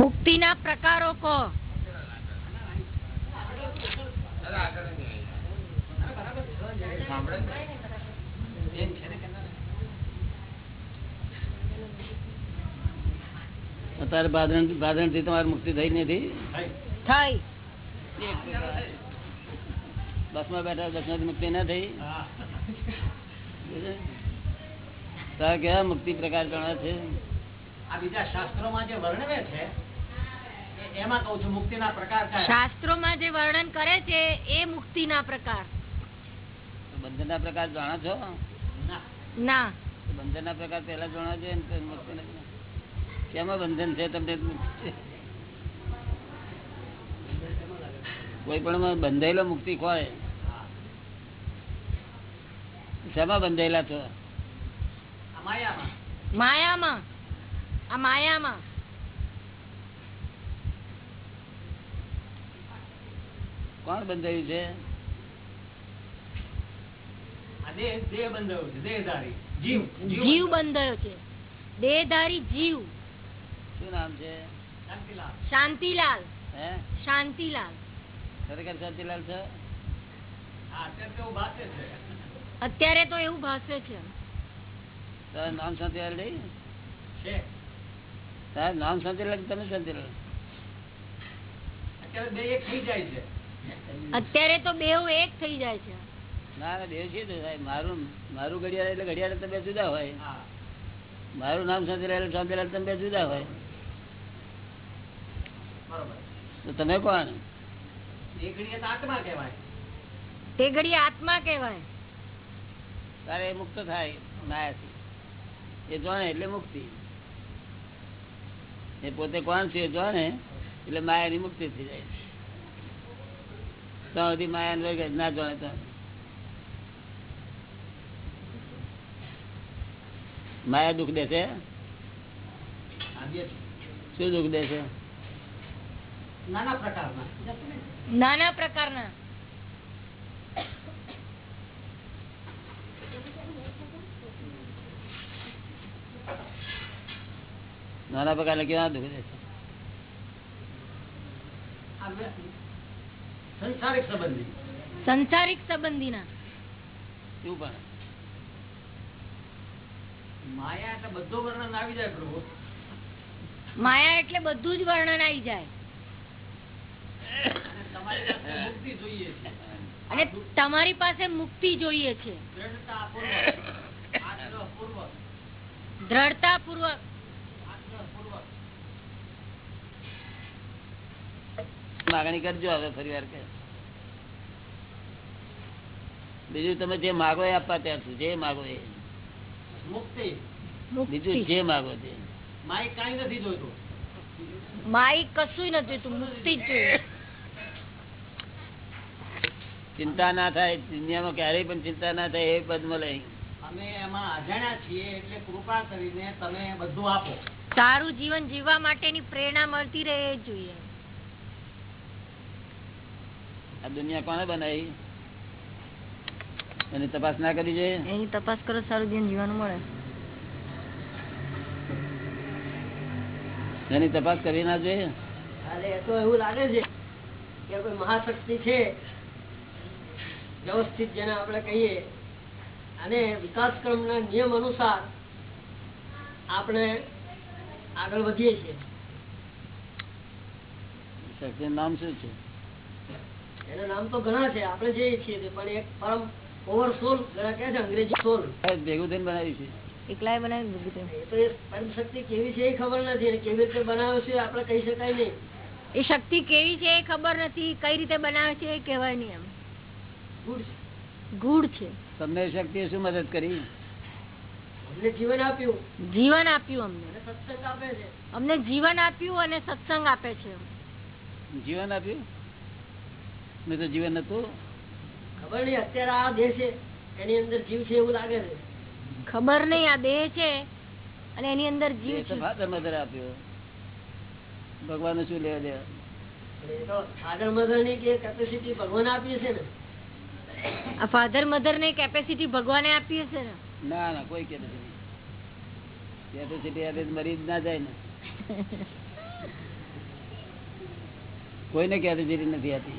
મુક્તિના પ્રકારો કહો. અત્યારે ભાદરણ ભાદરણથી તમારી મુક્તિ થઈ નથી? થઈ. બસમાં બેઠા બસમાંથી મુક્તિ ના થઈ? તારે કેવા મુક્તિ પ્રકાર ગણા છે? આ બીજા શાસ્ત્રોમાં જે વર્ણવે છે એમાં કઉ છું મુક્તિના પ્રકાર શાસ્ત્રોમાં જે વર્ણન કરે છે એ મુક્તિના પ્રકાર. બંધન ના પ્રકાર જાણો છો? ના. ના. બંધન ના પ્રકાર પેલા જાણો છો કેમાં બંધન છે તમને કોઈ પણ બંધાયેલો મુક્તિ ખોય શેમાં બંધાયેલા છો? માયામાં. માયામાં. આ માયામાં. કોણ બંધાયું છે? આ દેહ દેહ બંધાયો છે દેહધારી. જીવ. જીવ બંધાયો. છે. દેહધારી જીવ. શું નામ છે? શાંતિલાલ. શાંતિલાલ. ખરેખર શાંતિલાલ છે? અત્યારે તો એવું ભાષે છે. તારું નામ શાંતિલાલ નહીં? છે. તારું નામ શાંતિલાલ તમે શાંતિલાલ? અત્યારે બે એક થઈ જાય છે. અત્યારે તો બેવ એક થઈ જાય છે. ના ના દેવ છે મારું મારું ઘડિયાળ એટલે ઘડિયાળ તમે જુદા હોય. મારું નામ શાંતિલાલ એટલે શાંતિલાલ તમે જુદા હોય. બરોબર. તો તમે કોણ? આત્મા કહેવાય. તે ઘડી આત્મા કહેવાય. તારે મુક્ત થાય માયાથી. એ જાણે એટલે મુક્તિ. એ પોતે કોણ છે એ જાણે એટલે માયાની મુક્તિ થઈ જાય તો સુધી માયા ના જાણે તો. માયા દુઃખ દે છે. શું દુઃખ દે છે? નાના પ્રકારના. નાના પ્રકારના. નાના પ્રકારના કેવા દુઃખ દે છે સંબંધી. સંસારિક સંબંધી ના શું પણ માયા એટલે બધું વર્ણન આવી જાય પ્રભુ. માયા એટલે બધું જ વર્ણન આવી જાય. અને તમારી પાસે મુક્તિ જોઈએ છે. અને તમારી પાસે મુક્તિ જોઈએ છે. આગ્રહપૂર્વક, દ્રઢતા પૂર્વક. માગણી કરજો હવે ફરી વાર કે બીજું તમે જે માગો એ આપવા ત્યાં છું જે માગો એ. મુક્તિ. બીજું જે માગો તે. માય કઈ નથી જોઈતું. માઈ કશું નથી તું મુક્તિ જ જોઈએ. ચિંતા ના થાય દુનિયામાં ક્યારેય પણ ચિંતા ના થાય એ પદ મળે અમે એમાં અજાણ્યા છીએ એટલે કૃપા કરીને તમે બધું આપો. સારું જીવન જીવવા માટેની પ્રેરણા મળતી રહે એ જોઈએ. આ દુનિયા કોને બનાવી? એની તપાસ ના કરી જોઈએ? એની તપાસ કરો સારું જીવન જીવવાનું મળે. એની તપાસ કરી ના જોઈએ? અરે તો એવું લાગે છે કે કોઈ મહાશક્તિ છે. વ્યવસ્થિત જેને આપણે કહીએ. અને વિકાસક્રમના નિયમ અનુસાર આપણે આગળ વધીએ છીએ. શક્તિ નામ શું છે? એના નામ તો ઘણા છે આપણે જે છીએ પણ એક પરમ ઓવર સોલ ઘણા કહે છે અંગ્રેજી સોલ. ભેગું થઈને બનાવ્યું છે. એકલાય બનાવી દીધું એ તો એ પરમ શક્તિ કેવી છે એ ખબર નથી અને કેવી રીતે બનાવે છે આપણે કહી શકાય નહીં. એ શક્તિ કેવી છે એ ખબર નથી કઈ રીતે બનાવે છે એ કહેવાય નહીં એમ. ગુડ છે. તમને એ શું મદદ કરી? અમને જીવન આપ્યું. જીવન આપ્યું અમને. સત્સંગ આપે છે. અમને જીવન આપ્યું અને સત્સંગ આપે છે. જીવન આપ્યું? મેં તો જીવન નતું ખબર નહીં અત્યારે આ દેહ છે એની અંદર જીવ છે એવું લાગે છે. ખબર નહીં આ દેહ છે અને એની અંદર જીવ છે. ફાધર મધર આપ્યો. ભગવાન શું લેવા દેવા? ફાધર મધરની કે કેપેસિટી ભગવાન આપી છે ને? આ ફાધર મધર ને કેપેસિટી ભગવાને આપી હશે ને? ના ના કોઈ કે નથી. કેપેસિટી આપે મરી જ ના જાય ને. કોઈને કેપેસિટી નથી આતી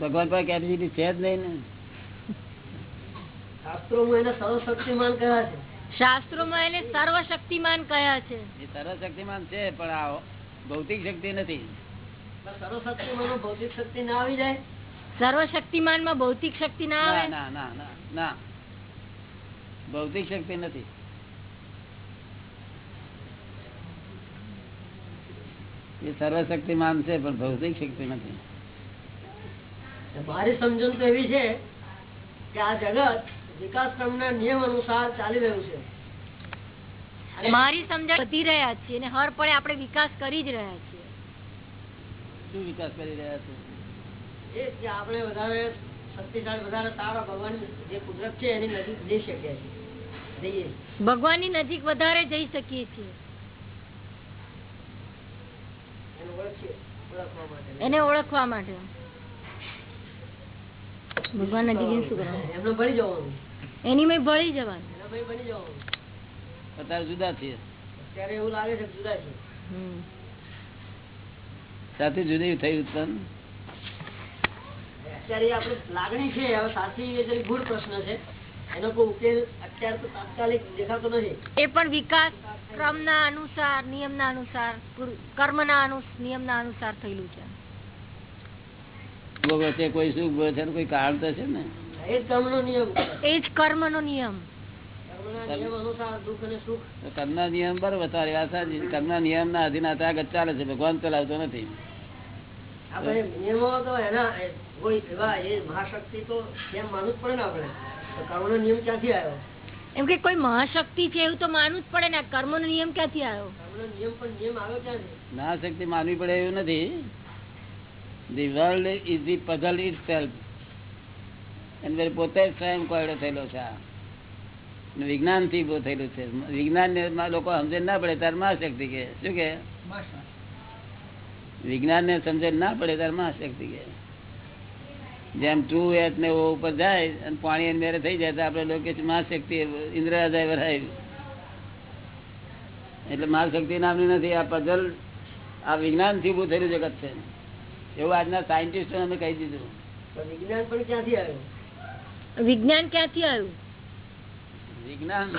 ભગવાન પાસે કેપેસિટી છે જ નહીં ને. સર્વશક્તિમાન કહ્યા છે? શાસ્ત્રોમાં એને સર્વશક્તિમાન કહ્યા છે? એ સર્વશક્તિમાન છે પણ આ ભૌતિક શક્તિ નથી. સર્વશક્તિમાન ભૌતિક શક્તિ ના આવી જાય? સર્વશક્તિમાનમાં ભૌતિક શક્તિ ના ના આવે ના ના ના ના. ભૌતિક શક્તિ નથી. એ સર્વશક્તિમાન છે પણ ભૌતિક શક્તિ નથી. મારી સમજણ તો એવી છે કે આ જગત વિકાસ ક્રમના નિયમ અનુસાર ચાલી રહ્યું છે. મારી સમજણ વધી રહ્યા છીએ અને હર પળે આપણે વિકાસ કરી જ રહ્યા છીએ. શું વિકાસ કરી રહ્યા છે? એ કે આપણે વધારે શક્તિશાળી વધારે સારા ભગવાન જે કુદરત છે એની નજીક જઈ શકીએ છીએ. ભગવાન ભગવાનની નજીક વધારે જઈ શકીએ છીએ. એને ઓળખવા માટે. એને ઓળખવા માટે. ભગવાન નજીક જઈને શું કરવાનું? એમને ભળી જવાનું. એની મેં ભળી જવાનું. એના ભાઈ બની જવાનું. અત્યારે જુદા છીએ. અત્યારે એવું લાગે છે જુદા છે. સાથે જુદી થઈ ઉત્પન્ન અત્યારે એ આપણે લાગણી છે. હવે સાચી એ જરી પ્રશ્ન છે એનો કોઈ ઉકેલ અત્યારે તો તાત્કાલિક દેખાતો નથી. એ પણ વિકાસ ક્રમના અનુસાર નિયમના અનુસાર કર્મના અનુ નિયમના અનુસાર થયેલું છે. છે કોઈ સુખ ભોગવે છે કોઈ કારણ તો છે ને? એ જ કર્મનો નિયમ. એ જ કર્મનો નિયમ. કર્મના નિયમ અનુસાર દુઃખ અને સુખ. તો કર્મના નિયમ બરોબર તારી વાત સાચી કર્મના નિયમ ના અધીન આગળ ચાલે છે ભગવાન ચલાવતો નથી. નિયમો તો એના કોઈ એવા એ મહાશક્તિ તો કેમ માનવું જ પડે ને આપણે. કર્મનો નિયમ ક્યાંથી આવ્યો? એમ કે કોઈ મહાશક્તિ છે એવું તો માનવું જ પડે ને. કર્મ કર્મનો નિયમ ક્યાંથી આવ્યો? નિયમ પણ નિયમ આવ્યો ક્યાંથી? ના શક્તિ માનવી પડે એવું નથી. The world is the puzzle is self અંદર પોતે જ સ્વયં કોયડો થયેલો છે આ વિજ્ઞાનથી ઊભો થયેલું છે વિજ્ઞાન લોકો સમજણ ના પડે ત્યારે મહાશક્તિ કે શું કે વિજ્ઞાન ને સમજણ ના પડે ત્યારે મહાશક્તિ કે જેમ ટુ એચ ને ઓ ઉપર જાય અને પાણી અંદર થઈ જાય તો આપણે લોકો મહાશક્તિ ઇન્દ્રાજાય વરાય એટલે મહાશક્તિ નામની નથી આ પઝલ આ વિજ્ઞાનથી ઉભું થયેલું જગત છે એવું આજના સાયન્ટિસ્ટ અમે કહી દીધું. વિજ્ઞાન પણ ક્યાંથી આવ્યું? વિજ્ઞાન ક્યાંથી આવ્યું? વિજ્ઞાન.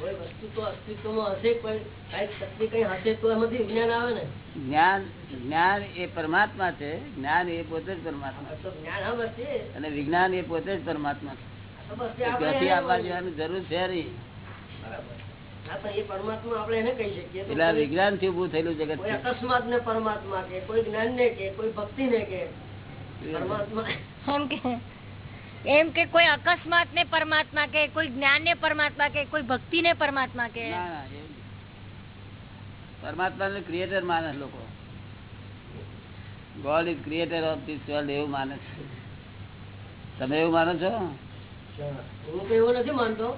કોઈ વસ્તુ તો અસ્તિત્વમાં હશે કોઈ કઈ શક્તિ કઈ હશે તો એમાંથી વિજ્ઞાન આવે ને. જ્ઞાન જ્ઞાન એ પરમાત્મા છે જ્ઞાન એ પોતે જ પરમાત્મા અને વિજ્ઞાન એ પોતે જ પરમાત્મા છે. જરૂર છે નહીં. એટલે આ વિજ્ઞાનથી ઉભું થયેલું જગત કોઈ અકસ્માત ને પરમાત્મા કે કોઈ જ્ઞાન ને કે કોઈ ભક્તિ ને કે પરમાત્મા એમ કે કોઈ અકસ્માત ને પરમાત્મા કે કોઈ જ્ઞાન ને પરમાત્મા કે કોઈ ભક્તિ ને પરમાત્મા કે. પરમાત્મા ને ક્રિએટર માને લોકો. God is creator of this world એવું માને છે. તમે એવું માનો છો? હું તો એવું નથી માનતો.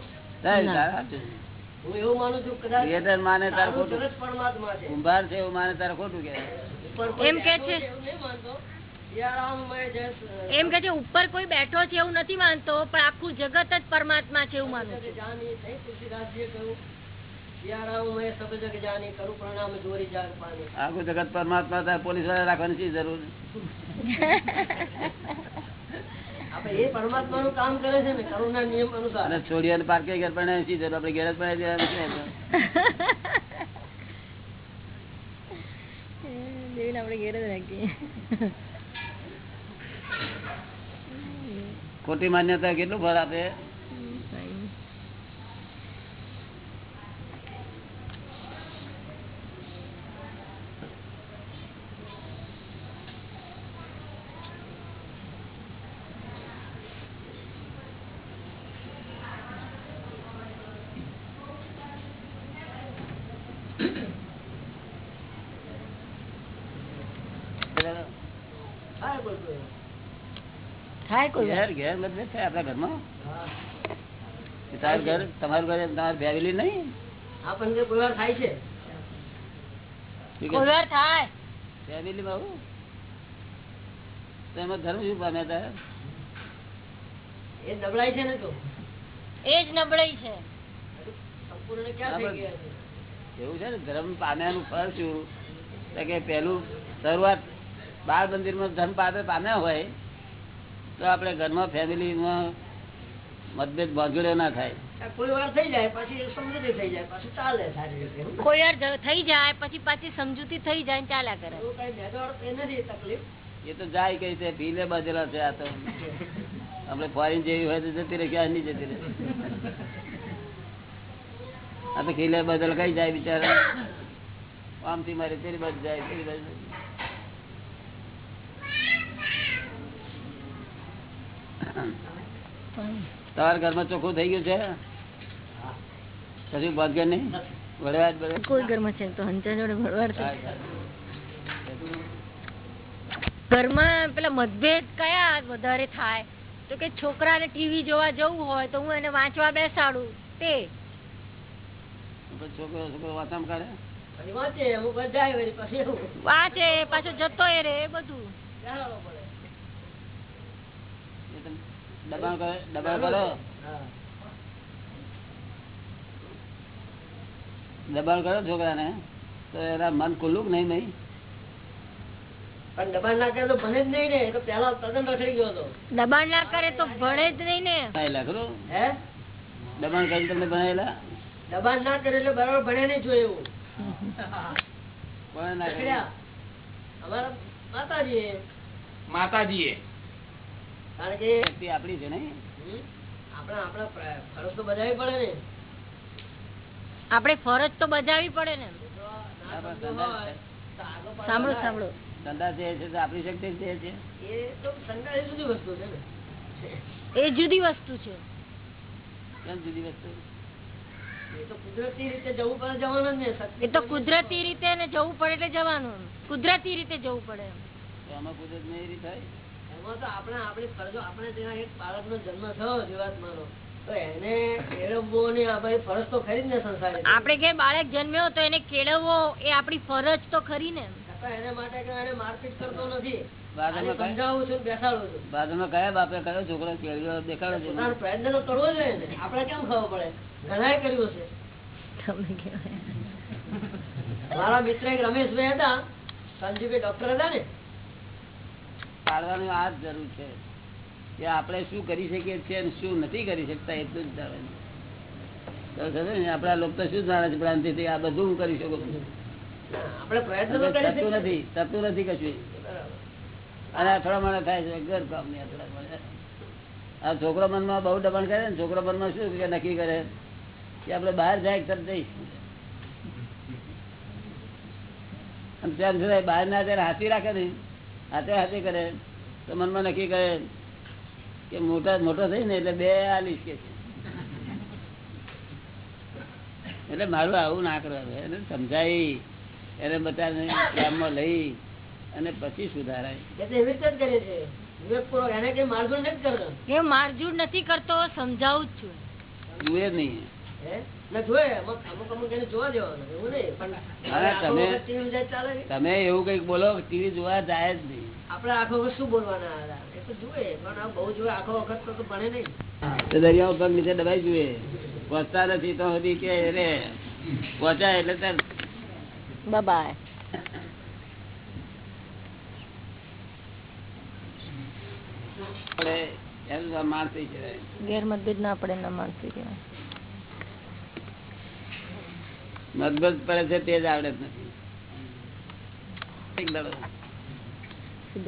સાહેબ, ના. સાચું. હું એવું માનું છું કદાચ ક્રિએટર માને તાર સારું ખોટું જગત પરમાત્મા છે કુંભાર છે એવું માને તારે ખોટું કે એમ કે છે. ઉપર કોઈ બેઠો છે એવું નથી માનતો પણ આખું જગત જ પરમાત્મા છે એવું માનું આખું જગત પરમાત્મા તાર પોલીસવાળા રાખવાની જરૂર આપણે એ પરમાત્માનું કામ કરે છે ને કરુણા નિયમ અનુસાર. અને છોડીઓને પાર્કે ઘર બનાવી શી જરૂર આપણે ઘેર જ તો. આપણે ઘેર જ રાખીએ. ખોટી માન્યતા કેટલું ફળ આપે થાય કોઈ કોઈ. થાય કોઈ ઘેર ઘેર મતભેદ થાય આપણા ઘરમાં? તારું ઘર તમારું ઘર તમારી ફેમિલી નહીં? આ કોઈ વાર થાય છે. કોઈ વાર થાય. ફેમિલી માં તો એમાં ધર્મ શું પામ્યા હતા? એ નબળાઈ છે ને તો. એ જ નબળાઈ છે. સંપૂર્ણ ક્યાં થઈ ગયા છે? એવું છે ને ધર્મ પામ્યાનું ફળ શું? કે પેલું શરૂઆત બાળ મંદિરમાં ધર્મ પામે પામ્યા હોય તો આપણે ઘરમાં ફેમિલીમાં મતભેદ બાંધડ્યો ના થાય. કોઈ વાર થઈ જાય પછી સમજૂતી થઈ જાય પછી ચાલે સારી રીતે કોઈ વાર થઈ જાય પછી પાછી સમજૂતી થઈ જાય ચાલ્યા કરે. કઈ એ નથી તકલીફ. એ તો જાય કઈ છે ભીલે બાજેલા છે આ તો. આપણે ફોરેન જેવી હોય તો જતી રહે ક્યાં નહીં જતી રહે? આ તો ખીલે બદલ કઈ જાય બિચારા. આમથી મારે તેરી બાજુ જાય તેરી બાજુ તમારા ઘરમાં ચોખ્ખું થઈ ગયું છે? કશું ભાગ્ય નહીં? વડવાડ કોઈ ઘરમાં છે તો હંચા જોડે વડવાડ ઘરમાં પેલા મતભેદ કયા વધારે થાય? તો કે છોકરાને ટીવી જોવા જવું હોય તો હું એને વાંચવા બેસાડું તે. છોકરો છોકરો વાંચમ કાઢે? વાંચે પછી એવું. વાંચે પાછો જતો એ રે એ બધું બેહાડવો પડે એ તમે દબાણ દબાણ કરો. દબાણ કરો છોકરાને. તો એના મન ખુલ્લું નહીં નહીં? દબાણ ના કરે તો ભણે જ નહીં ને. તો પેલા તદ્દન રખડી ગયો હતો. દબાણ ના કરે તો ભણે જ નહીં ને. ભણેલા ખરું? હે? દબાણ કરીને તમને ભણેલા? દબાણ ના કરે એટલે બરાબર ભણે નહીં જોઈએ એવું કોણે ના કર્યું? અમારા માતાજી એ. માતાજીએ. કારણ કે શક્તિ આપણી છે નહીં આપણા આપણા ફરજ તો બજાવી પડે ને. આપણે ફરજ તો પડે સંદાસ સાંભળો સાંભળો. ધંધા જે છે આપણી શક્તિ જે છે. એ તો સંદાસ જુદી વસ્તુ છે ને. એ જુદી વસ્તુ છે. કેમ જુદી વસ્તુ? તો કુદરતી રીતે જવું પડે જવાનું ને એ તો કુદરતી રીતે જવું પડે એટલે જવાનું. કુદરતી રીતે જવું પડે એમાં. કુદરત નહીં રીત થાય? તો આપણે આપણી ફરજો આપણે ત્યાં એક બાળકનો જન્મ થયો જીવાત્માનો. તો એને કેળવવો ને આ બધી ફરજ તો ખરી જ ને સંસારી આપણે કે બાળક જન્મ્યો તો એને કેળવવો એ આપણી ફરજ તો ખરી ને. એને માટે મારપીટ કરતો નથી. બાજુમાં ખાલી કઈ- સમજાવું છું ને બેસાડું છું. બાજુમાં કયા બાપે કયો છોકરો કેળવ્યો દેખાડો છે. પ્રયત્ન તો કરવો જોઈએ ને. આપણે કેમ ખબર પડે? ઘણા કર્યું છે મારા મિત્ર એક રમેશભાઈ હતા. સંજીભાઈ ડોક્ટર હતા ને. પાડવાની આ જ જરૂર છે. કે આપણે શું કરી શકીએ છીએ અને શું નથી કરી શકતા એટલું જ જાણે ને આપણા લોકો શું જાણે છે ભ્રાંતિથી? આ બધું હું કરી શકું છું. આપણે પ્રયત્ન થતું નથી થતું નથી કશું. અને અથડામણ થાય છે ઘર કામની અથડામણ આ છોકરો મનમાં બહુ દબાણ કરે ને છોકરો મનમાં શું કે નક્કી કરે? કે આપણે બહાર જાય તરત જઈશ. અને બહાર ના જયારે હાથી રાખે ને હાથે હાથે કરે. તો મનમાં નક્કી કરે કે મોટા મોટો થઈ ને એટલે બે આલીશ કે એટલે મારું આવું ના કરવાનું એને સમજાવી એને બધાને પ્રેમમાં લઈ અને પછી સુધારાય. મારઝૂડ નથી કરતો? એ મારઝૂડ નથી કરતો સમજાવું જ છું. જુએ નહીં. તમે- એવું કંઈક બોલો ટીવી જોવા જાય જ નહીં. આપડે આખો વખત શું બોલવાના હતા? એ તો જુએ પણ બહુ જુએ આખો વખત તો- ભણે નહીં. દરિયા ઉપર નીચે દબાઈ જુએ. પહોંચતા નથી તો સુધી કે રે. પહોંચાય એટલે તરત બાય આપણે એનું આ માણસ થઈ જાય ગેર મતભેદ ના પડે ના માનસી કહેવાય. મતભેદ પડે છે તે જ આવડે નથી.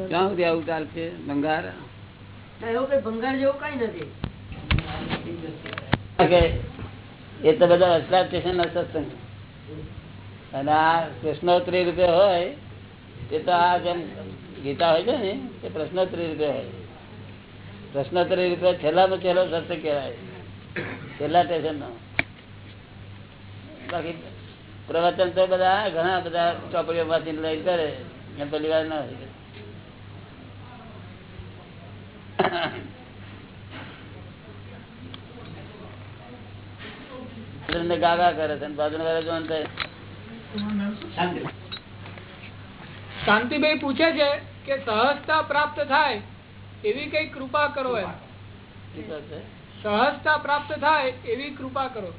ક્યાં સુધી આવું ચાલશે ભંગાર? ના, એવું કઈ ભંગાર જેવું કઈ નથી. એ તો બધા અસલા સ્ટેશન ના સત્સંગ. અને આ પ્રશ્નોત્તરી રૂપે હોય એ તો આ જેમ ગીતા હોય છે ને એ પ્રશ્નોત્તરી રૂપે હોય. પ્રશ્નોત્તરી રૂપે છેલ્લામાં છેલ્લો સત્સંગ કહેવાય. છેલ્લા સ્ટેશન નો બાકી પ્રવચન તો બધા ઘણા બધા ચોપડીઓ માંથી લઈ કરે એમ પેલી વાર ના હોય. ગાગા કરે છે બાજુ વાળા જોવાનું થાય. શાંતિ શાંતિભાઈ પૂછે છે કે સહજતા પ્રાપ્ત થાય એવી કઈ કૃપા કરો એમ. સહજતા પ્રાપ્ત થાય એવી કૃપા કરો.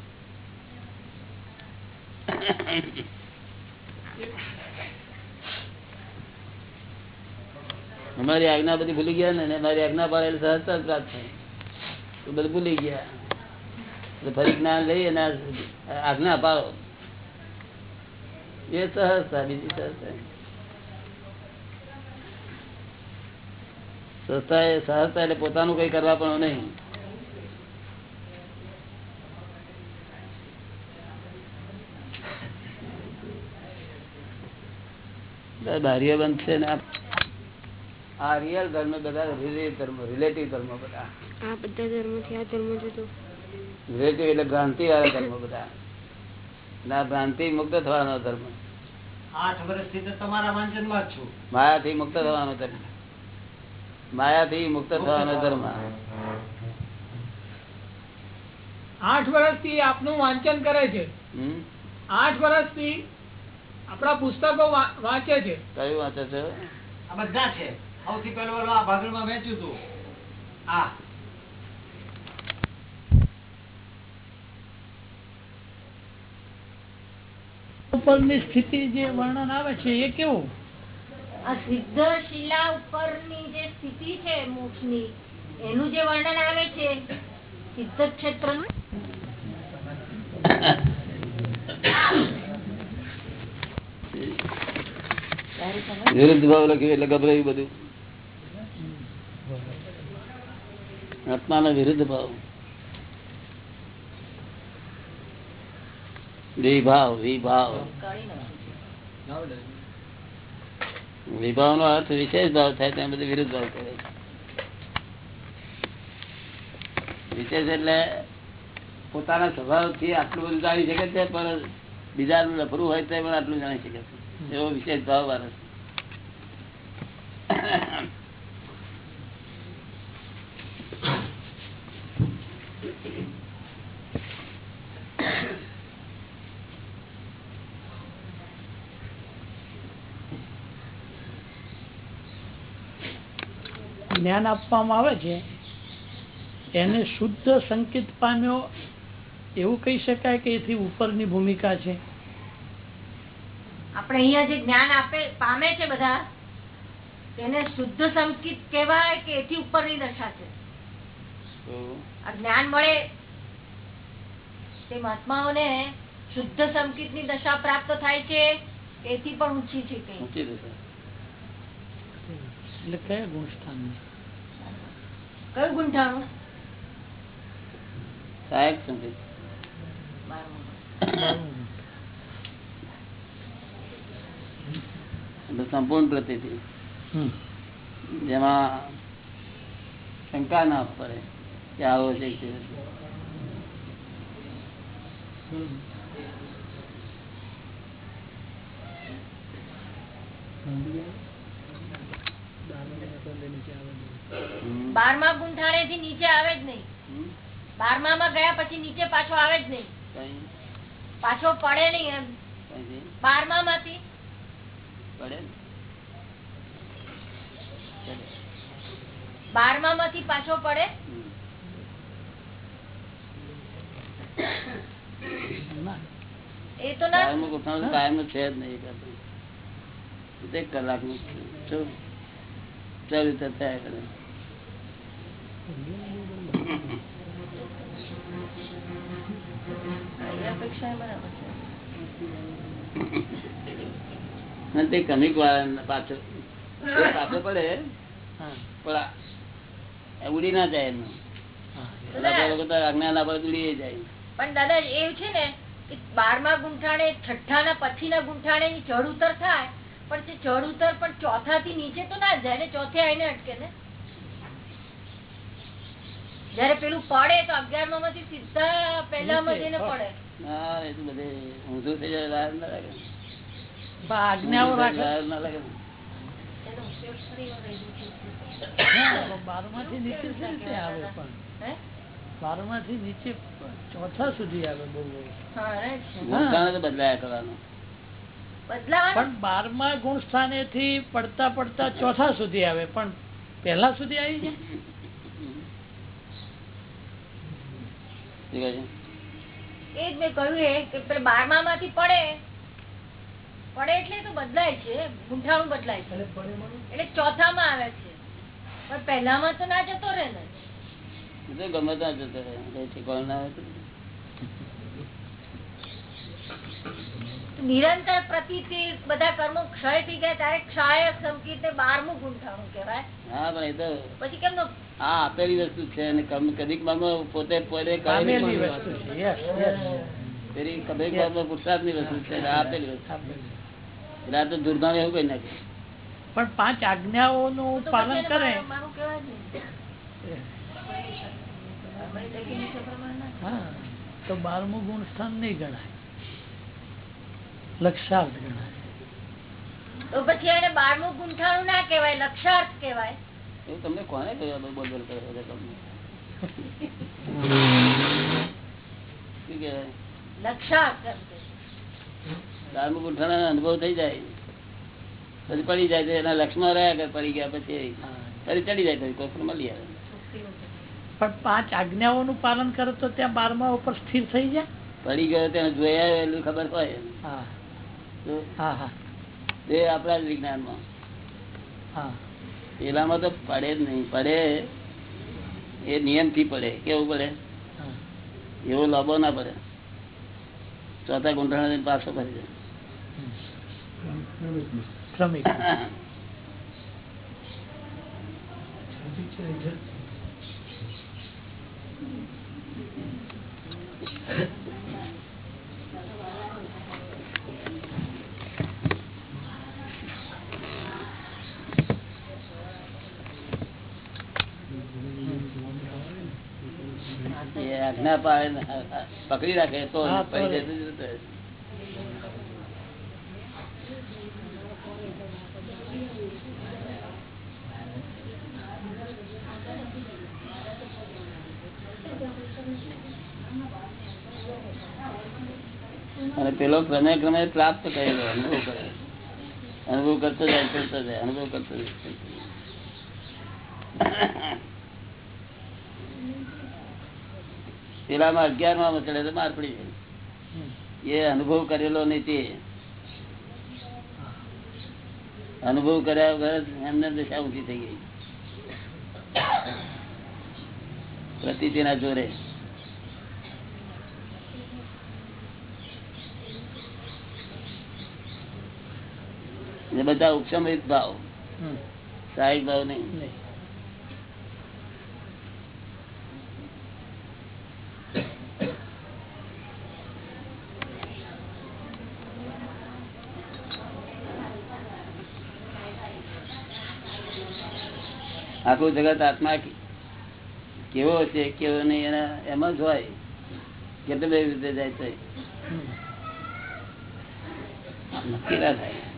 અમારી આજ્ઞા બધી ભૂલી ગયા ને મારી આજ્ઞા પાડેલ સહજતા પ્રાપ્ત થઈ. તો બધું ભૂલી ગયા. ફરી જ્ઞાન લઈ અને આજ્ઞા પાડો એ સહજતા બીજી સહજતા સહજતા એ સહજતા એટલે પોતાનું કઈ કરવા પણ નહીં. બારીઓ બંધ છે ને આ- રિયલ ધર્મ બધા રિલેટિવ ધર્મ રિલેટિવ ધર્મ બધા. આ બધા ધર્મથી આ ધર્મ જુદો. રિલેટિવ એટલે ભ્રાંતિ વાળા ધર્મ બધા. ના ભ્રાંતિ મુક્ત થવાનો ધર્મ. આઠ વર્ષથી તો તમારા વાંચનમાં છું. માયા થી મુક્ત થવાનો ધર્મ. માયાથી મુક્ત થવાનો ધર્મ. આઠ વર્ષથી આપનું વાંચન કરે છે. હમ? આઠ વર્ષથી આપણા પુસ્તકો વાંચે છે. કયું વાંચે છે? આ બધા છે. સૌથી પહેલો આ ભાગલમાં વેચ્યું હતું આ. ઉપરની સ્થિતિ જે વર્ણન આવે છે એ કેવું? આ સિદ્ધ શિલા ઉપરની જે સ્થિતિ છે મોક્ષની એનું જે વર્ણન આવે છે સિદ્ધ ક્ષેત્રનું વિરુદ્ધ ભાવ લખ્યું એટલે ગભરાયું બધું. આત્માનો વિરુદ્ધ ભાવ. વિભાવ વિભાવ. વિભાવ નો અર્થ વિશેષ ભાવ થાય ત્યાં બધું વિરુદ્ધ ભાવ કરે વિશેષ એટલે પોતાના સ્વભાવથી આટલું બધું જાણી શકે છે, પણ બીજાનું લફરું હોય તો પણ આટલું જાણી શકે છે. એવો વિશેષ ભાવ વાળો જ્ઞાન આપવામાં આવે છે, એને શુદ્ધ સંકેત પામ્યો, એવું કહી શકાય કે એથી ઉપરની ભૂમિકા છે. આપણે અહીંયા જે જ્ઞાન આપે પામે છે બધા એને શુદ્ધ સંકિત કહેવાય કે એથી ઉપરની દશા છે. જ્ઞાન મળે તે મહાત્માઓને શુદ્ધ સંકિતની દશા પ્રાપ્ત થાય છે એથી પણ ઊંચી છે કઈ ઊંચી દશા. એટલે કયા ગુણસ્થાન કયું ગુંઠાણું સહાયક સંકેત. એટલે સંપૂર્ણ પ્રતિથી જેમાં શંકા ના પડે કે આવો છે. બારમા ગુંઠાણે થી નીચે આવે જ નહીં. બારમા માં ગયા પછી નીચે પાછો આવે જ નહીં. પાછો પડે નહીં એમ. બારમા માંથી પડે ને? બારમા માંથી પાછો પડે એ તો ના કાયમનું ગોઠવણું છે જ નહીં એક કલાકનું છે. શું? થયા કરે અપેક્ષા બરાબર છે અને તે કમિક વાળા પાછો પાછો પડે. પણ ઉડી ના જાય એમનું. પેલા લોકો તો આજ્ઞા ના પડે ઉડી જાય. પણ દાદા એવું છે ને કે બારમા ગુંઠાણે છઠ્ઠા ના પછી ના ગુંઠાણે ચઢ ઉતર થાય પણ તે ચઢ ઉતર પણ ચોથા થી નીચે તો ના જાય ને ચોથે આવીને અટકે ને? જયારે પેલું પડે તો અગિયારમાંથી સીધા પેલા જઈને પડે. હા એ તો બધે ઊંધું થઈ જાય આજ્ઞાઓ રાખે વાર ના લાગે એનો ઉપયોગ ફરી વાર રહ્યો છે. બારમાંથી નીચે રીતે આવે પણ બારમાંથી નીચે ચોથા સુધી આવે બહુ બહુ. હા, right છે. ગુણસ્થાન તો બદલાયા કરવાનું પણ બારમા ગુણ સ્થાને થી પડતા પડતા ચોથા સુધી આવે પણ પહેલા સુધી આવી જાય? એ જ મેં કહ્યું એ કે બારમા માંથી પડે પડે એટલે તો બદલાય છે ગુંઠાણું બદલાય છે. એટલે ચોથામાં આવે છે. પણ પહેલામાં તો ના જતો રહે ને. ગમે ત્યાં જતો રહે. ઠેકાણું ના નિરંતર પ્રતિથી બધા કર્મો ક્ષય થઈ ગયા ત્યારે ક્ષય સંકિત બારમું ગુંઠાણું કેવાય હા પણ એ તો પછી કેમનો? હા આપેલી વસ્તુ છે અને કમ- કદીકમાં પોતે પોતે કરેલી વસ્તુ છે. યસ યસ પેલી કદીકમાં પુરસાદની વસ્તુ છે આપેલી વસ્તુ એટલે આ તો એવું કઈ નાખે. પણ પાંચ આજ્ઞાઓનું નું પાલન કરે. હા તો બારમું ગુણ સ્થાન નહીં ગણાય. લક્ષાર્થ ગણાય. તો પછી એને બારમું ગુંઠાણું ના કહેવાય લક્ષાર્થ કહેવાય. એવું તમને કોને કહ્યું બોલ બોલ કરે તમને? લક્ષાર્થ એમ કે. દાળમાં અનુભવ થઈ જાય. પછી પડી જાય તો એના લક્ષમાં રહ્યા કે પડી ગયા પછી ફરી ચડી જાય પછી કોઈ મળી આવે. પણ પાંચ આજ્ઞાઓનું પાલન કરે તો ત્યાં બારમા ઉપર સ્થિર થઈ જાય? પડી ગયો ત્યાં જોયા એટલું ખબર હોય. એ તો હા હા. તે આપણા જ વિજ્ઞાનમાં. હા. પેલામાં તો પડે જ નહીં. પડે એ નિયમથી પડે. કેવું પડે? હા. એવો લાભો ના પડે. ચોથા ગુંઠાણા પાછો ફરી જાય. આજ્ઞા પાડે પકડી રાખે તો હા, તો પડી રે. જાય તો જતો રહે. અને પેલો ક્રમે ક્રમે પ્રાપ્ત કરેલો, અનુભવ કરે અનુભવ કરતો જાય કરતો જાય, અનુભવ કરતો જાય. પેલામાં અગિયારમાં ચડે તો માર પડી જાય. એ અનુભવ કરેલો નહીં તે. અનુભવ કર્યા વગર એમને દશા ઊંચી થઈ ગઈ. પ્રતિથિના જોરે એ બધા ઉપસમિત ભાવ હમ. ભાવ નહીં. આખું જગત આત્મા કેવો છે કેવો નહીં એના એમાં જ હોય કેટલી રીતે જાય છે. નક્કી ના થાય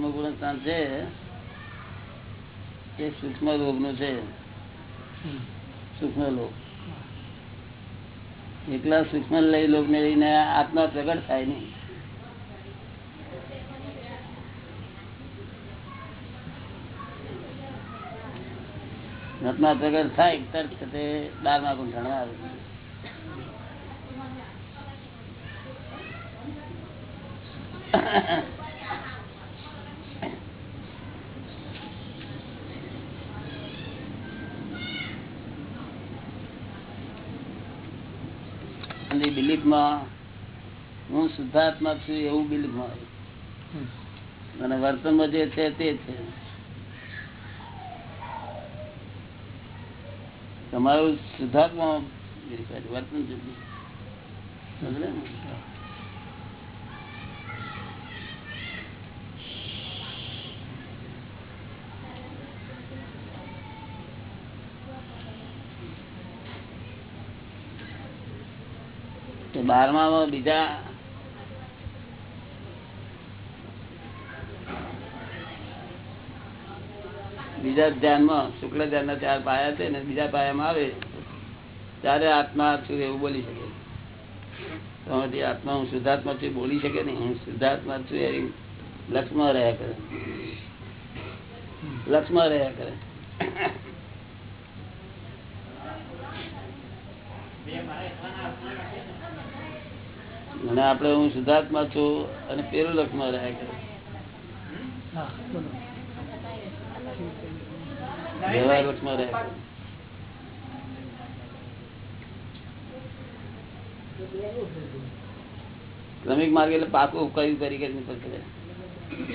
દસમો ગુણ છે, એ સૂક્ષ્મ રોગનું છે. સૂક્ષ્મ લોક એકલા સૂક્ષ્મ લઈ લોક ને આત્મા પ્રગટ થાય નહીં. આત્મા પ્રગટ થાય, તરત તે બારમા ગુંઠણ આવે બિલીફમાં હું શુદ્ધાત્મા છું એવું બિલીફમાં. અને વર્તનમાં જે છે તે છે તમારું શુદ્ધાત્મા વર્તન જુદું. બારમામાં બીજા બીજા ધ્યાનમાં, શુક્લ ધ્યાન ના ચાર પાયા છે ને બીજા પાયામાં આવે, ત્યારે આત્મા છું એવું બોલી શકે. તમારી આત્મા હું શુદ્ધાત્મા છું બોલી શકે નહીં. હું શુદ્ધાત્મા છું એ લક્ષમાં રહ્યા કરે. લક્ષમાં રહ્યા કરે. અને આપણે હું શુદ્ધાત્મા છું અને પેલું લક્ષમાં રહ્યા કરે. વ્યવહાર લક્ષમાં ક્રમિક માર્ગ એટલે પાકું કરી કરી કરીને ઉપર ચડે.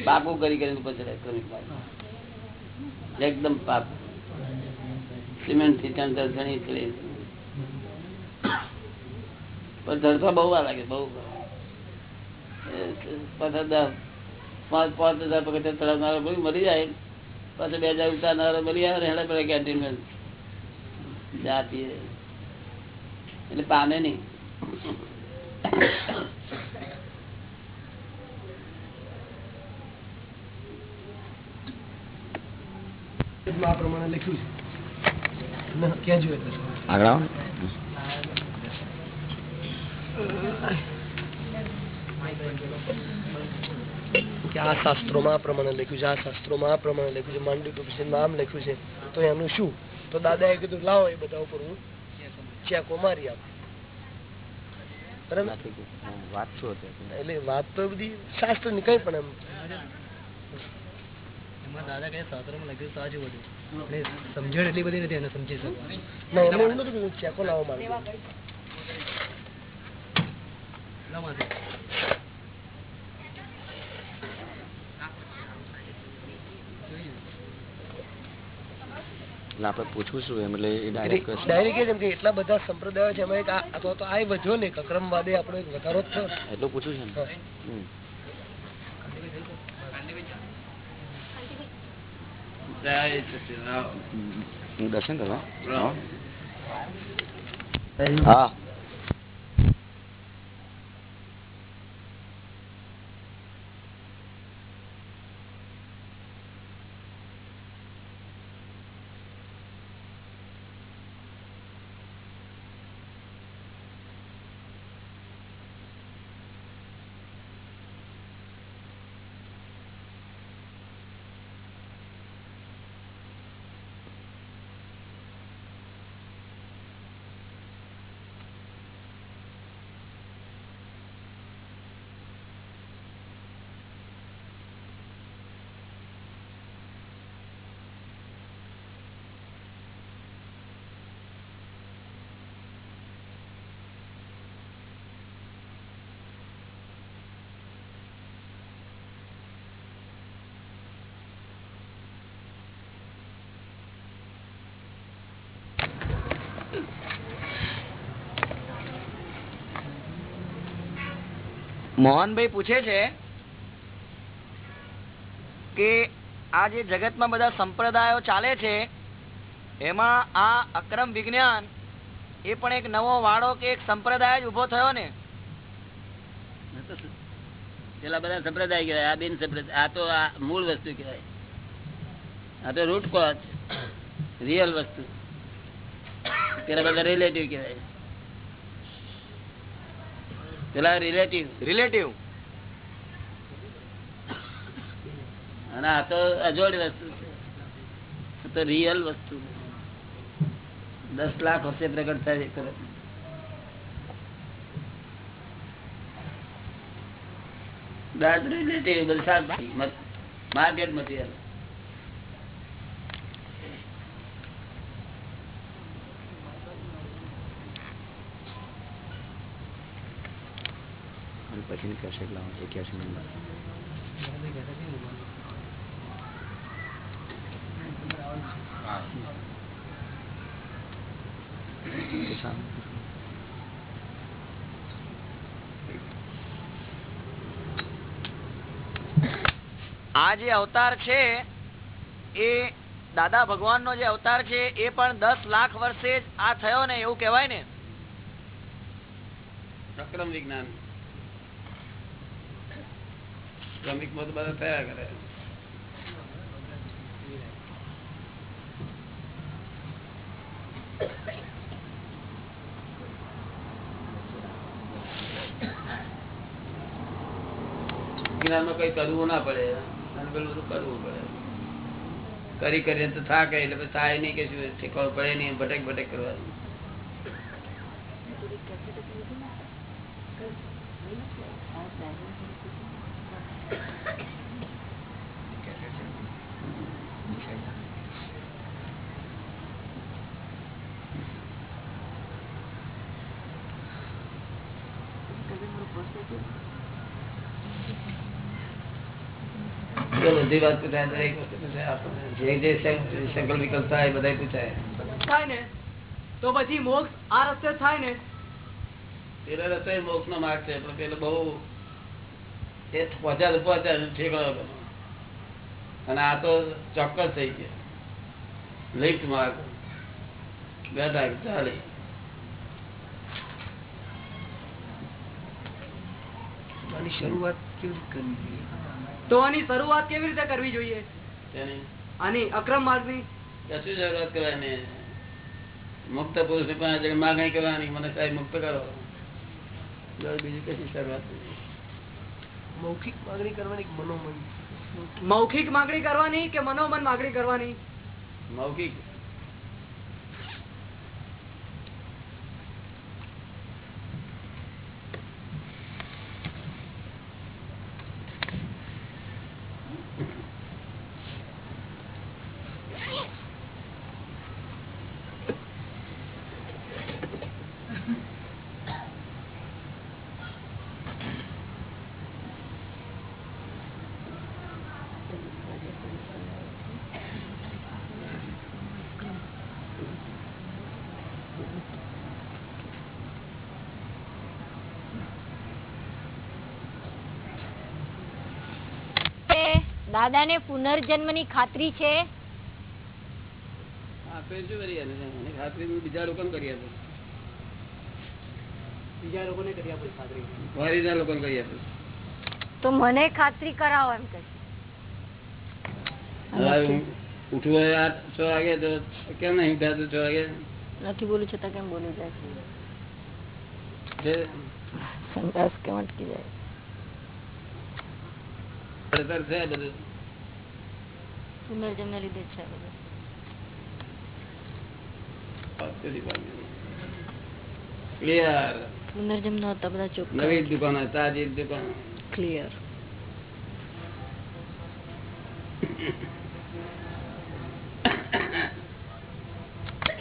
પાકું કરી કરીને ઉપર ચડે ક્રમિક માર્ગ. એકદમ પાકું. સિમેન્ટથી ચંચળ ઘણી ચડે. પણ ચડતા બહુ વાર લાગે બહુ પાંચ હજાર પાંચ પાંચ હજાર પગથિયા ચડાવનારો બધું મરી જાય. પાછા બે હજાર ઉતારનારો મળી આવે હેડા પડે કેન્ટીન જાતી. એટલે પામે નહીં. આ પ્રમાણે લખ્યું છે. આગળ આવો. કે આ શાસ્ત્રોમાં આ પ્રમાણે લખ્યું છે? આ શાસ્ત્રોમાં આ પ્રમાણે લખ્યું છે. માંડવી ટોપી નામ લખ્યું છે. તો એનું શું? તો દાદાએ કીધું લાવો એ બધા ઉપર હું ચેકો મારી આપું. બરાબર? વાત શું હતી? એટલે વાત તો બધી શાસ્ત્રની કઈ પણ એમ. દાદા કઈ શાસ્ત્રોમાં લખ્યું સાચું બધું. એટલે સમજણ એટલી બધી નથી એને સમજી શકવા ચેકો લાવવા એટલે આપણે પૂછવું શું એમ એટલે ડાયરેક્ટ ડાયરેક્ટ એમ કે એટલા બધા સંપ્રદાયો છે એમાં એક અથવા તો આ વધ્યો ને અક્રમવાદે આપણો એક વધારો જ થયો. એટલું પૂછવું છે ને દર્શન કરવા? હા. મોહનભાઈ પૂછે છે કે આ જે જગતમાં બધા સંપ્રદાયો ચાલે છે, એમાં આ અક્રમ વિજ્ઞાન એ પણ એક નવો વાળો કે એક સંપ્રદાય જ ઊભો થયો ને? પેલા બધા સંપ્રદાય કહેવાય, આ બિન સંપ્રદાય, આ તો આ મૂળ વસ્તુ કહેવાય. આ તો રૂટ કોચ રિયલ વસ્તુ. પેલા બધા રિલેટિવ કહેવાય. પેલા રિલેટિવ રિલેટિવ અને આ તો અજોડ વસ્તુ છે. તો રિયલ વસ્તુ. દસ લાખ વર્ષે પ્રગટ થાય છે તરત. That વલસાડ માર્કેટ મટીરિયલ પછી કેસેટ લાવો એક્યાસી નંબર. આ જે અવતાર છે એ દાદા ભગવાન નો જે અવતાર છે એ પણ દસ લાખ વર્ષે જ આ થયો ને એવું કેવાય ને? પ્રક્રમ વિજ્ઞાન. શ્રમિકમાં તો બધા થયા કરે. કઈ કરવું ના પડે. અને પેલું બધું કરવું પડે. કરી કરીને તો થાકે, એટલે થાય નહીં કે શું શીખવાનું પડે નહીં, ભટક ભટક કરવાનું. બધી વાત પૂછાય દરેક વસ્તુ પૂછાય જે જે સંકલ્પ વિકલ્પ થાય બધા પૂછાય. થાય ને? તો પછી મોક્ષ આ રસ્તે થાય ને? પેલા રસ્તે મોક્ષ નો માર્ગ છે પણ પેલો બહુ એ પહોંચ્યા તો પહોંચ્યા ને અને આ તો ચોક્કસ થઈ ગયો. લિફ્ટ માર્ગ. બેઠા ચાલી. શરૂઆત કેવી કરવી? તો આની શરૂઆત કેવી રીતે કરવી જોઈએ? આની અક્રમ માર્ગની? કશું શરૂઆત કરવાની મુક્ત પુરુષની પાસે માગણી કરવાની મને સાહેબ મુક્ત કરો. બીજી કશી શરૂઆત મૌખિક માગણી કરવાની મનોમન? મૌખિક માગણી કરવાની કે મનોમન માગણી કરવાની? મૌખિક. દાદા ને પુનર્જન્મની ખાતરી છે બીજા લોકો કરી આપે. બીજા લોકોને કરી આપો ખાતરી. વારીના કરી આપે. તો મને ખાતરી કરાવો એમ કે. ઉઠવું છ વાગે તો કેમ નહીં ઉઠાતું છ વાગે? નથી બોલું છતાં કેમ બોલું જાય? છે સંદાસ કેમ અટકી જાય? છે બધું. પુનર્જન્મ ને લીધે છે બધું. ક્લિયર પુનર્જન્મ નો હતા બધા ચોખ્ખા. નવી દુકાન તાજી દુકાન ક્લિયર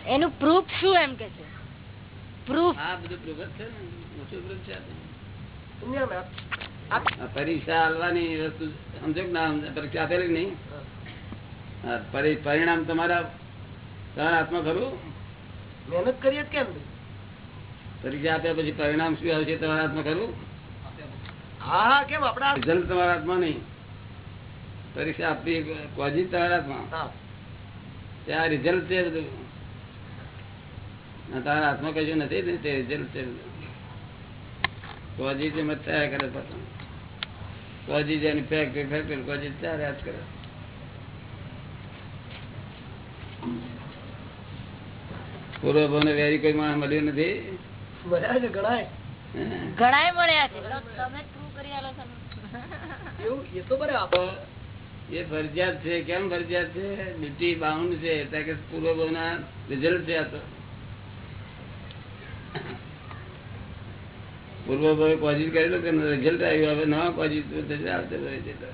એનું પ્રૂફ શું એમ કે છે? પ્રૂફ આ બધું પ્રૂફ છે ને. મોટું પ્રૂફ છે પરીક્ષા આલવાની વસ્તુ સમજો કે ના સમજો? પરીક્ષા આપેલી નહીં? પરિણામ તમારા તમારા હાથમાં ખરું? મહેનત કરીએ કેમ? પરીક્ષા આપ્યા પછી પરિણામ શું આવશે તમારા હાથમાં ખરું? હા હા કેમ? આપણા રિઝલ્ટ તમારા હાથમાં નહીં. પરીક્ષા આપવી કોઝિટ તમારા હાથમાં ત્યાં રિઝલ્ટ છે બધું. તારા હાથમાં કશું નથી ને તે રિઝલ્ટ છે બધું. જે મત થયા કરે પાછું કોઝિટ એની ફેક્ટરી ફેક્ટરી કોજી ત્યારે હાથ કરે. પૂર્વ ભાવને વેરી કોઈ માણસ મળ્યું નથી? મળ્યા છે ઘણાય ઘણાય મળ્યા છે. તમે પ્રૂવ કરી આલો તમે એવું? એ તો બરાબર. એ ફરજિયાત છે કેમ ફરજિયાત છે? ડ્યુટી બાઉન્ડ છે કે પૂર્વ ભાવના રિઝલ્ટ છે આ તો. પૂર્વ ભાવે કોઝિટ કરેલું કે રિઝલ્ટ આવ્યું હવે નવા કોઝિટ આવશે result.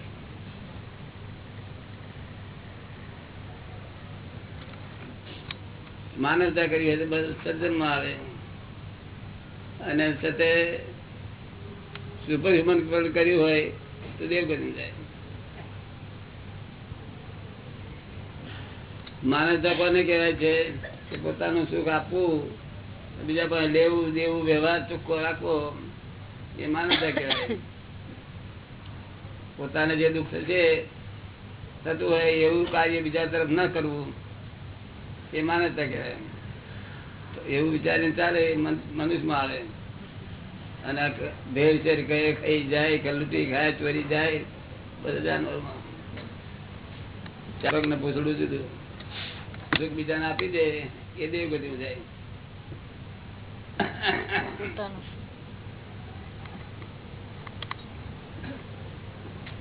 માનવતા કરી હોય તો આવે. અને સાથે સુપર હ્યુમન કર્યું હોય તો દેવ બની જાય. માનવતા કોને કહેવાય છે? કે પોતાનું સુખ આપવું, બીજા પાસે લેવું, દેવું, વ્યવહાર ચોખ્ખો રાખવો, એ માનવતા કહેવાય. પોતાને જે દુઃખ છે થતું હોય એવું કાર્ય બીજા તરફ ન કરવું. એ માન્યતા કહેવાય એવું વિચારીને ચાલે મનુષ્યમાં આવે અને ભેર ચેર કહે ખાઈ જાય, કે લૂંટી ખાય, ચોરી જાય, બધા જાનવરમાં. ચાલક ને પૂછડું જુદું. સુખ બીજાને આપી દે, એ દેવ ગતિ જાય.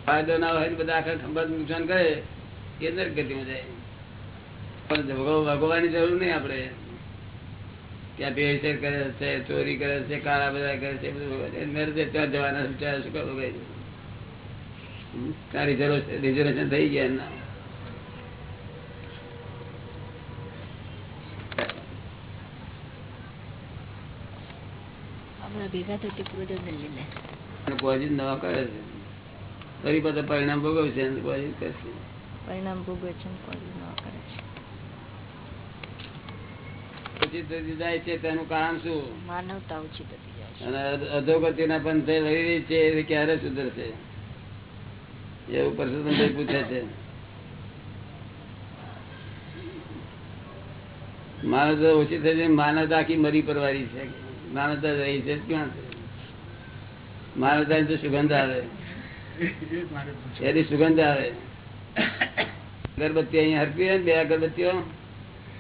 ફાયદો ના હોય બધા આખા ખંભાત નુકસાન કરે, એ નરગતિમાં જાય. પણ ભગવ- જરૂર નહીં આપણે. ત્યાં ભેળસેળ કરે છે ચોરી કરે છે કાળા બધા કરે છે બધું ભગવાન- ત્યાં જવાના વિચાર શું કરવું કઈ ત્યાં રિઝર્વેશન થઈ ગયા એમના. છે. પરિણામ ભોગવશે પરિણામ ભોગવે છે. ને ન થતી જાય છે તેનું કારણ શું? માનવતા ઓછી થતી જાય છે. અને અધોગતિના પંથે વહી રહી છે એ ક્યારે સુધરશે? એવું પરસોત્તમભાઈ પૂછે છે. માનવતા ઓછી થઈ જાય માનવતા આખી મરી પરવારી છે. માનવતા રહી છે ક્યાં છે? માનવતા તો સુગંધ આવે. એની સુગંધ આવે. અગરબત્તી અહીંયા હરપી હોય ને બે અગરબત્તીઓ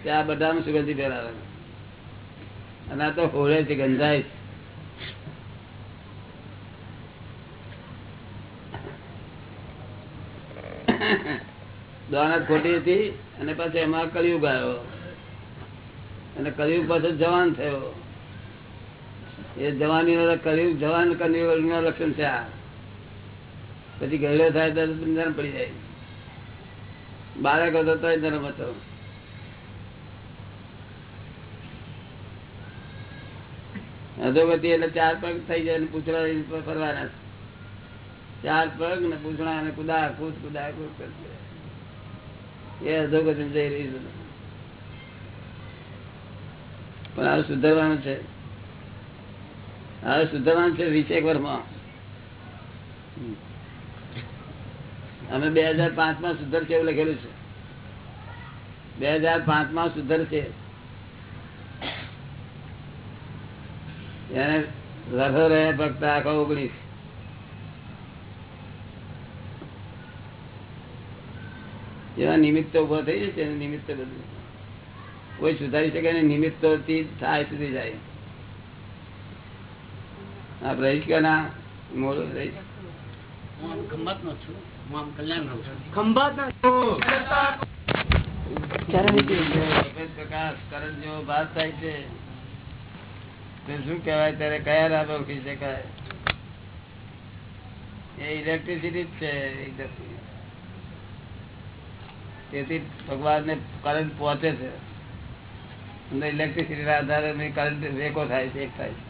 ત્યાં બધામાં સુગંધી ફેલાવે. અને આ તો હોળે છે ગંધાય છે. દોનત ખોટી હતી અને પછી એમાં કળિયુગ આવ્યો. અને કળિયુગ પાછો જવાન થયો. એ જવાની નો કળિયુગ જવાન કળિયુગનું લક્ષણ છે આ. પછી ગયેલો થાય તો નરમ પડી જાય. બાળક હતો તો ધર્મ હતો. અધોગતિ એટલે ચાર પગ થઈ જાય પૂછડા ફરવાના ચાર પગ ને પૂછડા અને કુદા કુદ કુદા કુદ કરશે એ અધોગતિ જઈ રહી છે. પણ હવે સુધરવાનું છે. હવે સુધરવાનું છે વીસેક વર્ષમાં અમે બે હજાર પાંચમાં સુધરશે એવું લખેલું છે. બે હજાર પાંચમાં સુધરશે. એને રસો રહે ફક્ત આખો ઓગણીસ. એવા નિમિત્તો ઊભો થઈ જશે એને નિમિત્ત બધું. કોઈ સુધારી શકે ને નિમિત્તો થી થાય સુધી જાય. આપ રહીશ કે ના મોડો રહીશ હું આમ ખંભાત નો છું હું આમ કલ્યાણ નો છું. સફેદ પ્રકાશ. કરંટ જેવો ભાસ થાય છે. શું કહેવાય ત્યારે કયા લાભ ઓળખી શકાય? એ ઇલેક્ટ્રિસિટી જ છે તેથી ભગવાન ને કરંટ પહોંચે છે. અંદર ઇલેક્ટ્રિસિટી ના આધારે કરંટ રેકો થાય છે એક થાય છે.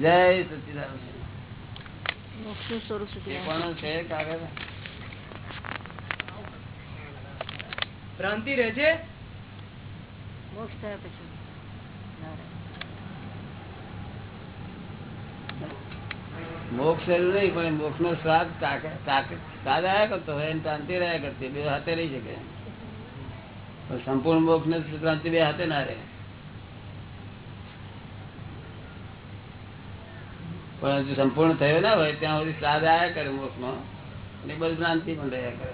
જય સચિદાન છે કાગળ? ભ્રાંતિ રહે છે? મોક્ષ થયા પછી. મોક્ષ એવું નહીં પણ મોક્ષ નો સ્વાદ સ્વાદ આવ્યા કરતો હોય અને ક્રાંતિ રહ્યા કરતી બે હાથે રહી શકે. સંપૂર્ણ મોક્ષ ને ક્રાંતિ બે હાથે ના રહે. પણ હજુ સંપૂર્ણ થયો ના હોય ત્યાં સુધી સ્વાદ આવ્યા કરે મોક્ષ નો અને બધું ક્રાંતિ પણ રહ્યા કરે.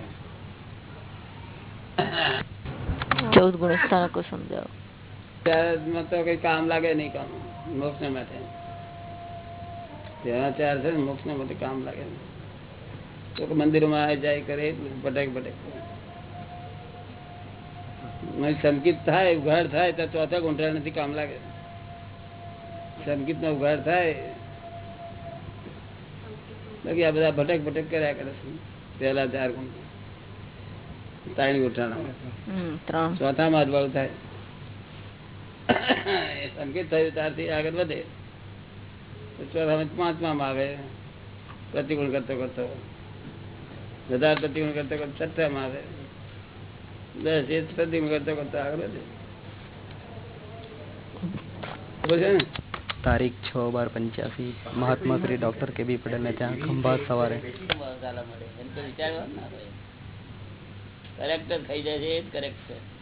ચૌદ ગુણસ્થાનકો સમજાવો. ત્યારે તો કઈ કામ લાગે નહીં કામ મોક્ષ માટે. તેના ચાર છે ને મોક્ષ માટે કામ લાગે નહીં. તો કે મંદિરોમાં આ જાય કરે એટલું ભટક ભટક. નહીં, સંકિત થાય ઉઘાડ થાય તો ચોથા ગુંઠા નથી કામ લાગે. સંકિત નો ઉઘાડ થાય. બાકી આ બધા ભટક ભટક કર્યા કરે છે. પહેલા ચાર ગુંઠા ત્રણ ગુંઠાના હમ ત્રણ. ચોથા માં અજવાળું થાય. એ સંકેત થયું ત્યારથી આગળ વધે. તો ચોથામાં પાંચમા આવે. પ્રતિકૂળ કરતો કરતો. વધારે પ્રતિકૂળ કરતો કરતો છઠ્ઠામાં આવે. દસ એ પ્રતિકૂળ કરતો કરતો આગળ વધે. ને? તારીખ છ બાર પંચ્યાસી. મહાત્મા શ્રી ડોક્ટર કે બી પટેલને ત્યાં ખંભાત સવારે. ચાલા મળે એમ તો વિચારવા ના હોય કરેક્ટર થઈ જાય છે એ જ કરેક્ટ છે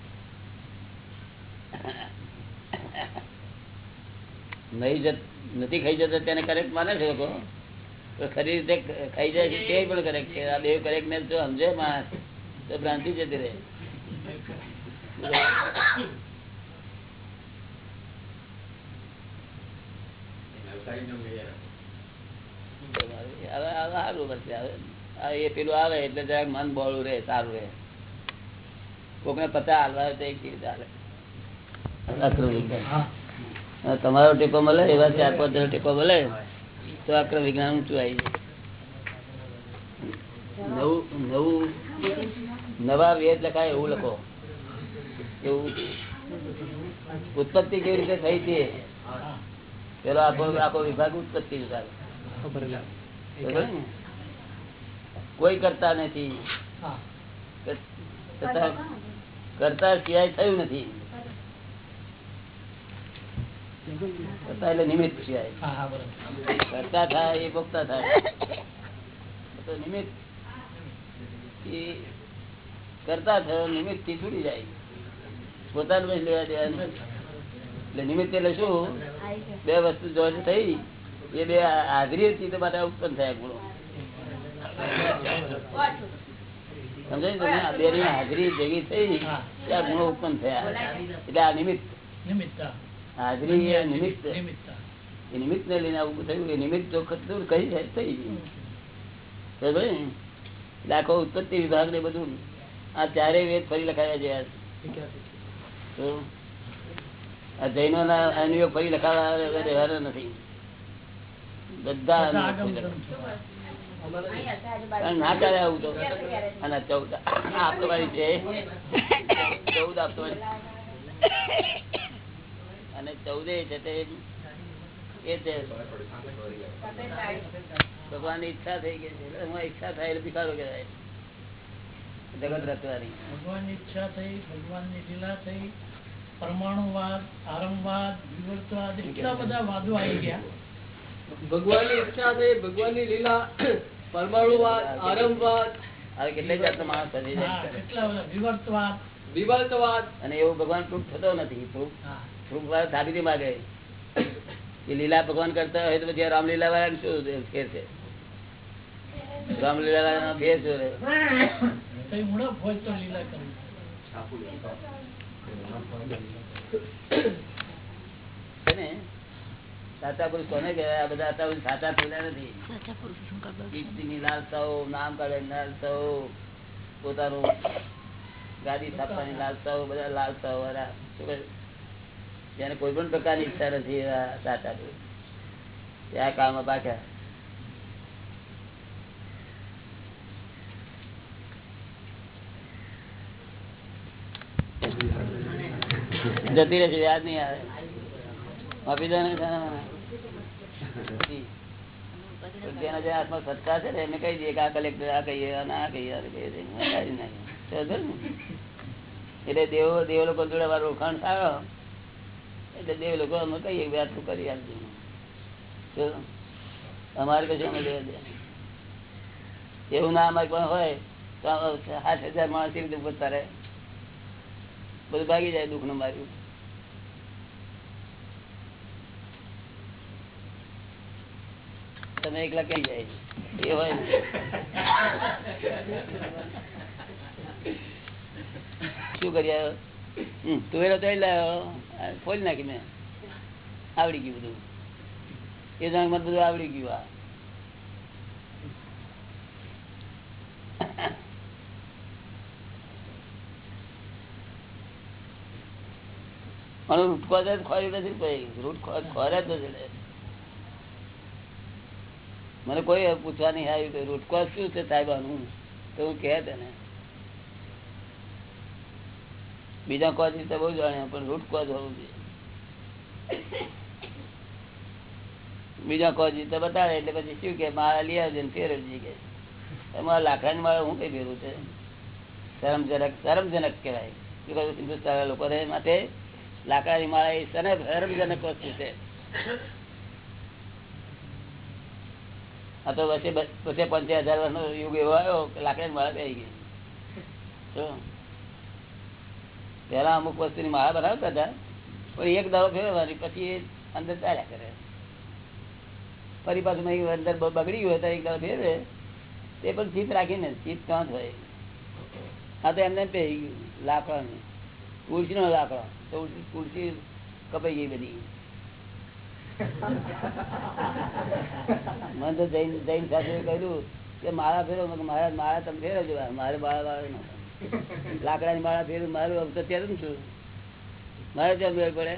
નહીં જત, નથી ખાઈ જતો તેને કરેક્ટ માને છે લોકો. તો ખરી રીતે ખાઈ જાય છે તે પણ કરેક્ટ છે. આ બે કરેક્ટ ને જો સમજે માણસ. તો ભ્રાંતિ જતી રહે. સારું એ પેલું આવે એટલે મન બોળું રહે, સારું રહે. કોકને પતા હાલવા તો એક ચીજ હાલે તમારો ટેકો મળે એવા ચાર પાંચ જણ ટેકો મળે તો અક્રમ વિજ્ઞાન ઊંચું આવી જાય. નવું નવું નવા વેદ લખાય એવું લખો. એવું. ઉત્પત્તિ કેવી રીતે થઈ છે? પેલો આખો આખો વિભાગ ઉત્પત્તિ વિભાગ? કોઈ કરતા નથી. કરતા સિવાય થયું નથી. કરતા એટલે નિમિત્ત સિવાય કરતા થાય એ ભોગતા થાય. તો નિમિત્ત. કરતા થયો નિમિત્તથી છૂટી જાય. પોતાનું લેવા દેવાનું. એટલે નિમિત્ત એટલે શું? બે વસ્તુ જોઈન્ટ થઈ. એ બે હાજરી હતી તો બધા ઉત્પન્ન થયા ગુણો. સમજાય તમે? આ બે ની હાજરી ભેગી થઈ ત્યાં ગુણો ઉત્પન્ન થયા. એટલે આ નિમિત્ત. હાજરી એ નિમિત્ત એ નિમિત્ત. ને લઈને આવું થયું એ નિમિત્ત જો કઈ જાય થઈ ગયું. આખો ઉત્પત્તિ વિભાગ ને બધું આ ચારેય વેદ ફરી લખાયા છે. આ જૈનો ના અનુયોગ ફરી લખાવા રહેવાનો નથી. બધા ના ચાલે આવું તો. અને ચૌદ આપતો વાળી છે. ચૌદ આપતવાળી અને ચૌદે છે તે એ છે. ભગવાન ઈચ્છા થઈ ગઈ છે. હું ઈચ્છા થાય એટલે ભિખારો કહેવાય. જગત રચવાની. ભગવાનની ઈચ્છા થઈ ભગવાનની લીલા થઈ પરમાણુવાદ આરંભવાદ વિવર્તવાદ એટલા બધા વાદો આવી ગયા. ભગવાનની ઈચ્છા થઈ ભગવાનની લીલા પરમાણુવાદ આરંભવાદ. હવે કેટલાય જાતનો માણસ થઈ જાય કેટલા બધા વિવર્તવાદ. વિવર્તવાદ. અને એવું ભગવાન પ્રૂફ થતો નથી પ્રૂફ. પ્રૂફ વાળો સાબિતી માગે. એ લીલા ભગવાન કરતા હોય તો પછી રામલીલા વાળા શું ફેર છે? રામલીલા વાળા ફેર શું રે? કઈ ઉણપ હોય તો લીલા કરવી છે સાચા પુરુષ કોને કહેવાય? આ બધા હતા સાચા થયેલા નથી. લાલસાઓ નામ કાઢવાની લાલસાઓ પોતાનું ગાડી સ્થાપવાની લાલસાઓ બધા લાલસાઓ શું કહે? જેને કોઈ પણ પ્રકારની ઈચ્છા નથી સાચા ત્યાં કામમાં પાછા. જતી રહેશે, યાદ નહીં આવે. આપી દો જેના જે હાથમાં સત્તા છે ને, એને કહી દઈએ કે આ કલેક્ટર આ કહીએ, અને આ કહીએ આ કહીએ ને? એટલે દેવો દેવ લોકો જોડે મારું ઓળખાણ સારો. એટલે દેવ લોકો અમે કહીએ કે કરી આપજો. અમારે કશું અમે લેવા દે એવું ના અમારે પણ હોય તો સાત હજાર માણસ રીતે પોતા રહે બધું ભાગી જાય દુઃખનું માર્યું. તમે એકલા કઈ જાય? એ હોય શું કર્યા તુવેરો તો લાવ્યો ફોલી નાખી મેં આવડી ગયું બધું. એ જાણ બધું આવડી ગયું આ. રૂટકો જ ખોરી નથી કોઈ રૂટ ખોરે જ નથી. મને કોઈ પૂછવા નહીં આવ્યું કે રૂટકો શું છે સાહેબાનું તો હું કહે તેને. બીજા કોચ તો બહુ જાણ્યા પણ રૂટકો જ હોવું જોઈએ. બીજા કોચ તો બતાવે એટલે પછી શું કે, મારા લઈ આવજે ને કે. લાકડા લાકડાની માળા હું કઈ ફેરવું છે? શરમજનક શરમજનક કહેવાય. બીકોઝ હિન્દુસ્તાન લોકો માટે લાકડાની માળા એ શરમ, શરમજનક વસ્તુ છે. આ તો વચ્ચે વચ્ચે પંચાયત હજાર વર્ષનો યુગ એવો આવ્યો લાકડાની માળા બેસી ગઈ. પેલા અમુક વસ્તુની માળા બનાવતા હતા, પણ એક દાડો ફેરવવાની પછી એ અંદર ચાલ્યા કરે. ફરી પાછું અંદર બગડી ગયું એક દાડો ફેરવે, તે પણ ચીત રાખીને ચીત જ હોય. આ તો એમને પહેરી ગયું લાકડાનું, તુલસીનો લાકડો, તો તુલસી કપાઈ ગઈ બધી. મને તો જૈન જૈન સાથે કહ્યું કે માળા ફેરો મારા મારા તમે ફેરવજો, મારે માળા વાળા લાકડાની માળા ફેર મારું હવે તો ત્યારે છું મારે ત્યાં મેળ પડે.